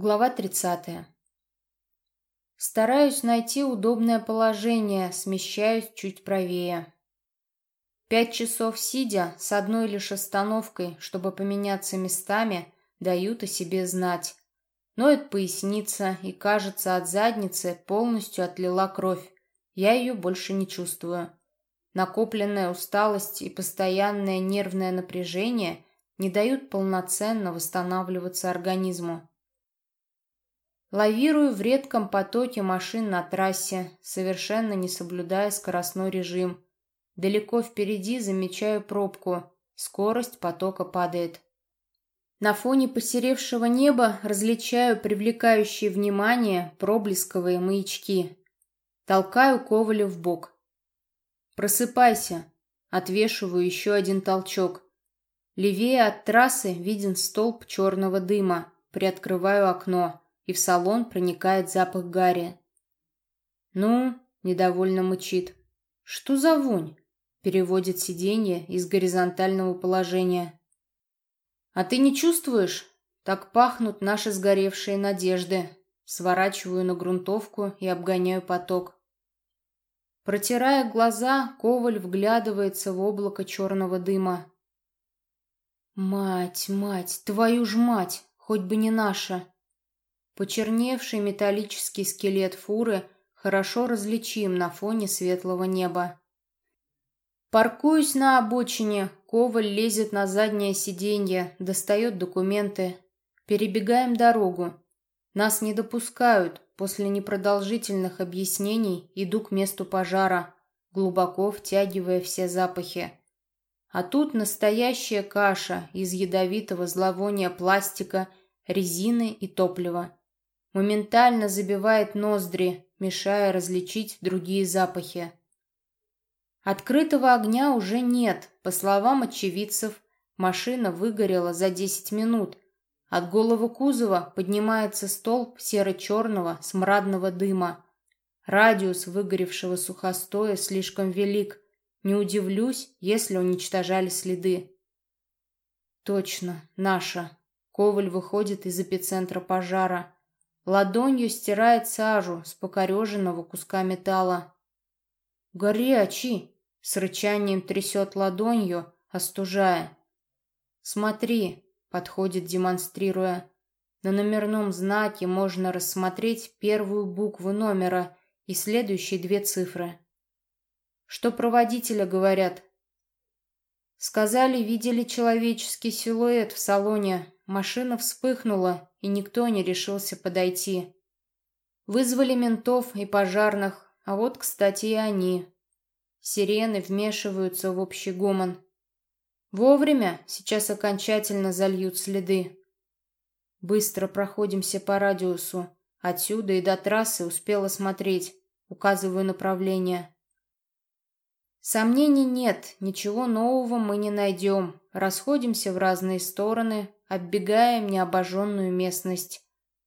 Глава 30. Стараюсь найти удобное положение, смещаюсь чуть правее. Пять часов сидя, с одной лишь остановкой, чтобы поменяться местами, дают о себе знать. Ноет поясница, и, кажется, от задницы полностью отлила кровь. Я ее больше не чувствую. Накопленная усталость и постоянное нервное напряжение не дают полноценно восстанавливаться организму. Лавирую в редком потоке машин на трассе, совершенно не соблюдая скоростной режим. Далеко впереди замечаю пробку. Скорость потока падает. На фоне посеревшего неба различаю привлекающие внимание проблесковые маячки. Толкаю Коваля в бок. «Просыпайся!» Отвешиваю еще один толчок. Левее от трассы виден столб черного дыма. Приоткрываю окно и в салон проникает запах гари. «Ну?» — недовольно мычит. «Что за вонь?» — переводит сиденье из горизонтального положения. «А ты не чувствуешь? Так пахнут наши сгоревшие надежды». Сворачиваю на грунтовку и обгоняю поток. Протирая глаза, Коваль вглядывается в облако черного дыма. «Мать, мать, твою ж мать, хоть бы не наша!» Почерневший металлический скелет фуры хорошо различим на фоне светлого неба. Паркуюсь на обочине, Коваль лезет на заднее сиденье, достает документы. Перебегаем дорогу. Нас не допускают. После непродолжительных объяснений иду к месту пожара, глубоко втягивая все запахи. А тут настоящая каша из ядовитого зловония пластика, резины и топлива моментально забивает ноздри, мешая различить другие запахи. Открытого огня уже нет. По словам очевидцев, машина выгорела за 10 минут. От голого кузова поднимается столб серо-черного смрадного дыма. Радиус выгоревшего сухостоя слишком велик. Не удивлюсь, если уничтожали следы. Точно, наша. Коваль выходит из эпицентра пожара. Ладонью стирает сажу с покореженного куска металла. «Горячий!» — с рычанием трясет ладонью, остужая. «Смотри!» — подходит, демонстрируя. На номерном знаке можно рассмотреть первую букву номера и следующие две цифры. Что про водителя говорят? Сказали, видели человеческий силуэт в салоне. Машина вспыхнула, и никто не решился подойти. Вызвали ментов и пожарных, а вот, кстати, и они. Сирены вмешиваются в общий гомон. Вовремя сейчас окончательно зальют следы. Быстро проходимся по радиусу. Отсюда и до трассы успела смотреть. Указываю направление. Сомнений нет, ничего нового мы не найдем. Расходимся в разные стороны, оббегаем необожженную местность.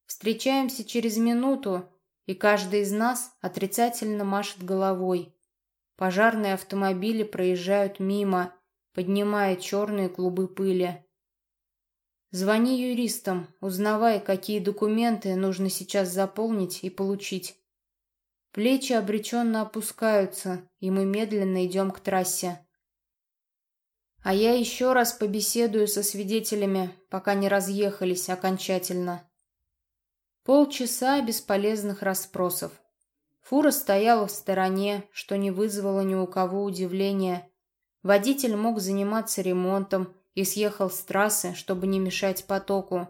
Встречаемся через минуту, и каждый из нас отрицательно машет головой. Пожарные автомобили проезжают мимо, поднимая черные клубы пыли. Звони юристам, узнавай, какие документы нужно сейчас заполнить и получить. Плечи обреченно опускаются, и мы медленно идем к трассе. А я еще раз побеседую со свидетелями, пока не разъехались окончательно. Полчаса бесполезных расспросов. Фура стояла в стороне, что не вызвало ни у кого удивления. Водитель мог заниматься ремонтом и съехал с трассы, чтобы не мешать потоку.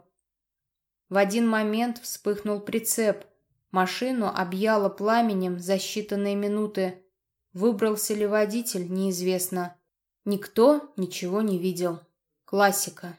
В один момент вспыхнул прицеп. Машину объяло пламенем за считанные минуты. Выбрался ли водитель, неизвестно. Никто ничего не видел. Классика.